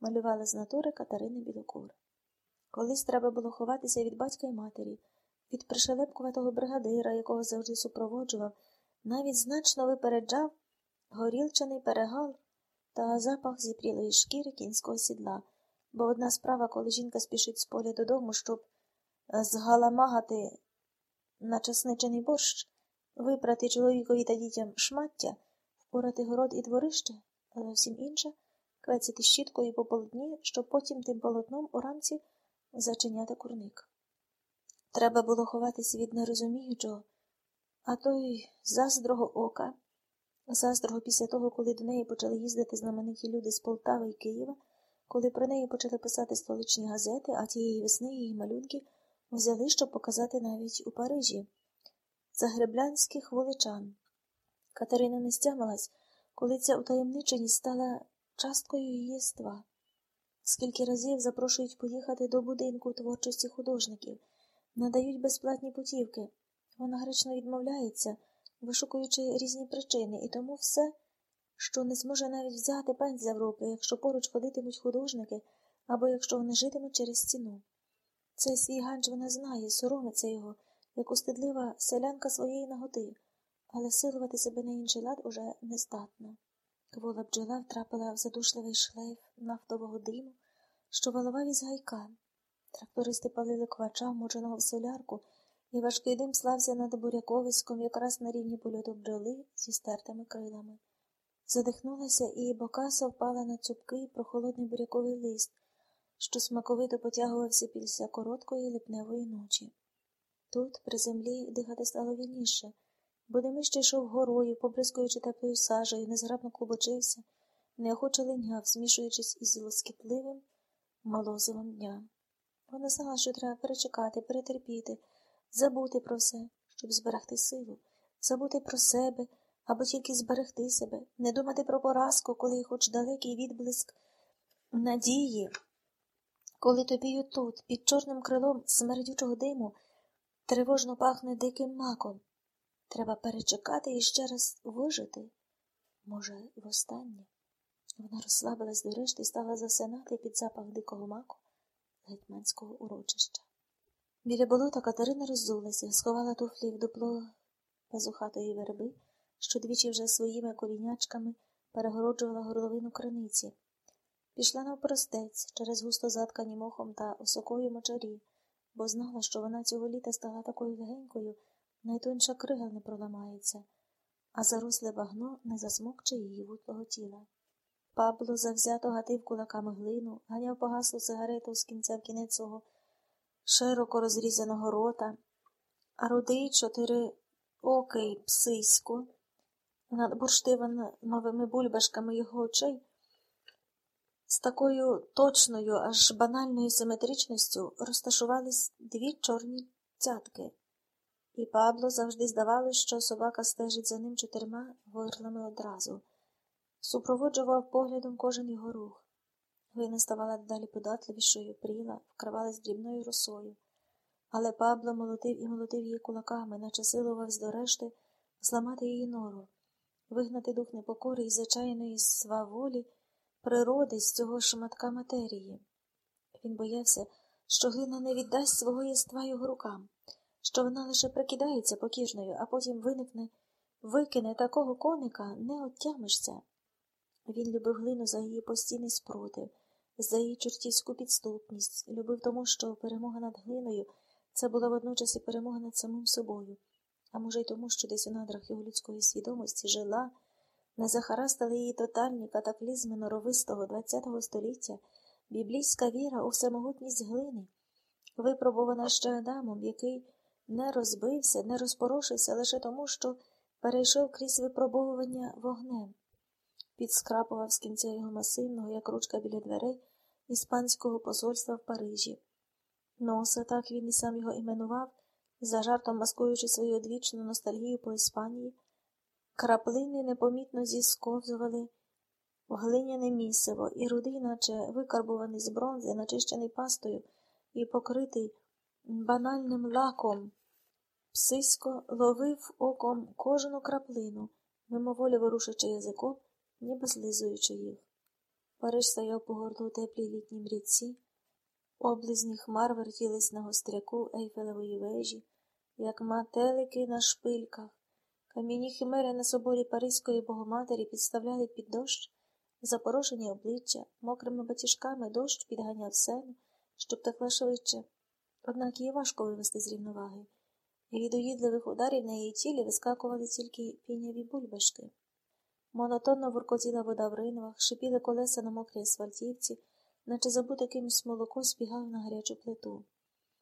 малювала з натури Катерина Білокур. Колись треба було ховатися від батька й матері, від пришелепкуватого бригадира, якого завжди супроводжував, навіть значно випереджав горілчаний перегал та запах зіпрілої шкіри кінського сідла. Бо одна справа, коли жінка спішить з поля додому, щоб згаламагати на часничений борщ, випрати чоловікові та дітям шмаття, впорати город і дворище, а зовсім інше квецяти щіткою по полотні, щоб потім тим полотном уранці зачиняти курник. Треба було ховатися від нерозуміючого, а той заздрого ока, заздрого після того, коли до неї почали їздити знамениті люди з Полтави і Києва, коли про неї почали писати столичні газети, а тієї весни її малюнки взяли, щоб показати навіть у Парижі. Загреблянських вуличан. Катерина не стямилась, коли ця утаємниченість стала часткою її єства. Скільки разів запрошують поїхати до будинку творчості художників, надають безплатні путівки. Вона гречно відмовляється, вишукуючи різні причини, і тому все, що не зможе навіть взяти пензля в руки, якщо поруч ходитимуть художники або якщо вони житимуть через стіну. Цей свій ганч вона знає, соромиться його, як устидлива селянка своєї наготи, але силувати себе на інший лад уже не здатна. Квола бджола втрапила в задушливий шлейф нафтового диму, що валував із гайка. Трактористи палили квача, вмоченого в солярку, і важкий дим слався над буряковиськом якраз на рівні польоту бджоли зі стертими крилами. Задихнулася і бокаса впала на цупкий прохолодний буряковий лист, що смаковито потягувався після короткої липневої ночі. Тут, при землі, дихати стало вільніше. Будемище йшов горою, побризкуючи теплою сажею, незграбно клубочився, неохоче линяв, змішуючись із лоскітливим молозивом дня. Вона знала, що треба перечекати, перетерпіти, забути про все, щоб зберегти силу, забути про себе або тільки зберегти себе, не думати про поразку, коли хоч далекий відблиск надії, коли тобі тут, під чорним крилом смердючого диму, тривожно пахне диким маком. Треба перечекати і ще раз вижити. Може, востаннє. Вона розслабилась до решти і стала засинати під запах дикого маку гетьманського урочища. Біля болота Катерина роззулася, сховала туфлі в дупло пазухатої верби, що двічі вже своїми колінячками перегороджувала горловину криниці. Пішла навпростець через густо заткані мохом та осокою мочарі, бо знала, що вона цього літа стала такою легенькою найтонша крига не проламається, а заросле багно не засмокче її вутлого тіла. Пабло завзято гатив кулаками глину, ганяв погаслу сигарету з кінця в кінець свого широко розрізаного рота, а рудий чотири окий псисько, над бурштивановими бульбашками його очей, з такою точною, аж банальною симетричністю розташувались дві чорні цятки і Пабло завжди здавалось, що собака стежить за ним чотирма горлами одразу, супроводжував поглядом кожен його рух. Глина ставала далі податливішою, пріла, вкривалась дрібною росою. Але Пабло молотив і молотив її кулаками, наче силувався до решти зламати її нору, вигнати дух непокори і звичайної сваволі, природи з цього шматка матерії. Він боявся, що глина не віддасть свого єства його рукам що вона лише прикидається покірною, а потім виникне, викине такого коника, не оттямишся. Він любив глину за її постійний спротив, за її чортівську підступність, любив тому, що перемога над глиною це була водночас і перемога над самим собою, а може й тому, що десь у надрах його людської свідомості жила, не захарастали її тотальні катаклізми норовистого ХХ століття, біблійська віра у всемогутність глини, випробувана ще Адамом, який не розбився, не розпорошився лише тому, що перейшов крізь випробовування вогнем, підскрапував з кінця його масивного, як ручка біля дверей, іспанського посольства в Парижі. Носа, так він і сам його іменував, за жартом маскуючи свою одвічну ностальгію по Іспанії, краплини непомітно зісковзували в глиняне місиво, і рудий, наче викарбуваний з бронзи, начищений пастою і покритий банальним лаком. Псисько ловив оком кожну краплину, мимоволі ворушачи язиком, ніби злизуючи їх. Париж стояв по горлу у теплій літній річці, облизні хмар вертілись на гостряку Ейфелевої вежі, як мателики на шпильках. Кам'яні химери на соборі Паризької Богоматері підставляли під дощ запорошені обличчя, мокрими батіжками дощ підганяв сену, щоб текла швидше. Однак її важко вивести з рівноваги, від уїдливих ударів на її тілі вискакували тільки піняві бульбашки. Монотонно буркотіла вода в ринвах, шипіли колеса на мокрій асфальтівці, наче забуте кимось молоко спігав на гарячу плиту.